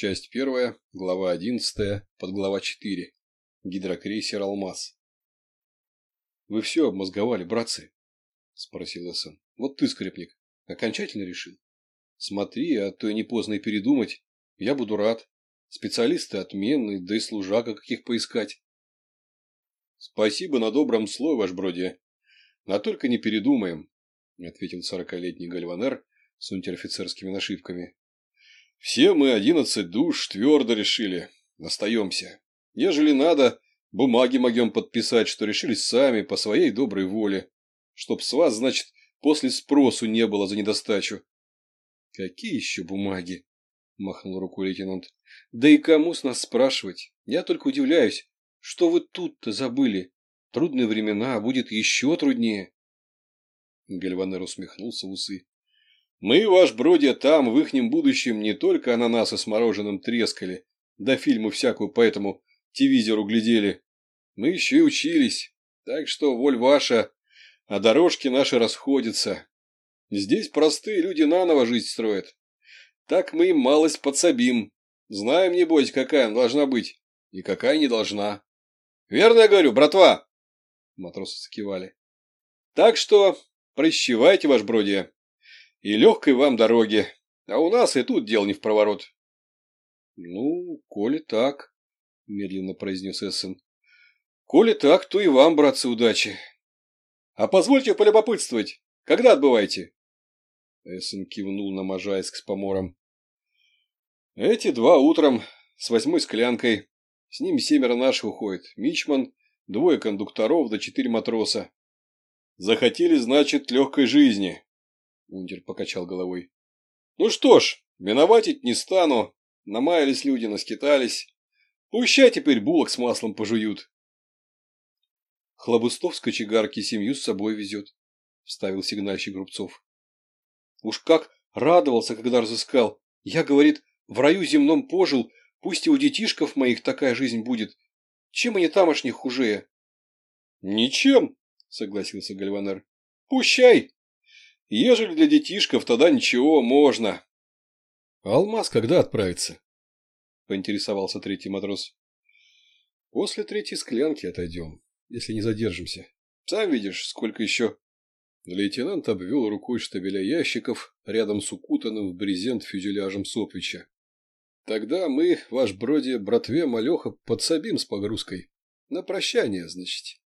Часть первая, глава одиннадцатая, подглава четыре. Гидрокрейсер «Алмаз». «Вы все обмозговали, братцы?» – спросил Эссен. «Вот ты, скрипник, окончательно решил? Смотри, а то и не поздно и передумать. Я буду рад. Специалисты отменные, да и служака каких поискать». «Спасибо на добром слове, ваш бродия. Но только не передумаем», – ответил сорокалетний гальванер с унтер-офицерскими нашивками. Все мы одиннадцать душ твердо решили. Остаемся. Ежели надо, бумаги могем подписать, что решились сами, по своей доброй воле. Чтоб с вас, значит, после спросу не было за недостачу. — Какие еще бумаги? — махнул рукой лейтенант. — Да и кому с нас спрашивать? Я только удивляюсь, что вы тут-то забыли. Трудные времена, а будет еще труднее. Гальванер усмехнулся в усы. Мы, ваш бродя, там, в ихнем будущем, не только ананасы с мороженым трескали, да фильмы всякую по этому телевизору глядели. Мы еще и учились. Так что, воль ваша, а дорожки наши расходятся. Здесь простые люди наново жизнь строят. Так мы им малость подсобим. Знаем, небось, какая она должна быть и какая не должна. Верно я говорю, братва? Матросы закивали. Так что прощевайте, ваш бродя и легкой вам дороги, а у нас и тут дел не в проворот. — Ну, коли так, — медленно произнес Эссен. — Коли так, то и вам, братцы, удачи. — А позвольте полюбопытствовать, когда отбываете? Эссен кивнул на Можайск с помором. — Эти два утром, с восьмой склянкой. С ними семеро наших уходит. Мичман, двое кондукторов да четыре матроса. Захотели, значит, легкой жизни. Унтер покачал головой. Ну что ж, виноватить не стану. Намаялись люди, наскитались. Пущай теперь булок с маслом пожуют. Хлобустов с кочегарки семью с собой везет, вставил сигнальщик Грубцов. Уж как радовался, когда разыскал. Я, говорит, в раю земном пожил, пусть и у детишков моих такая жизнь будет. Чем они тамошних хуже? Ничем, согласился Гальванер. Пущай, Ежели для детишков, тогда ничего, можно. — Алмаз когда отправится? — поинтересовался третий матрос. — После третьей склянки отойдем, если не задержимся. Сам видишь, сколько еще... Лейтенант обвел рукой штабеля ящиков рядом с укутанным в брезент фюзеляжем Сопвича. Тогда мы, ваш броди, братве Малеха, подсобим с погрузкой. На прощание, значит.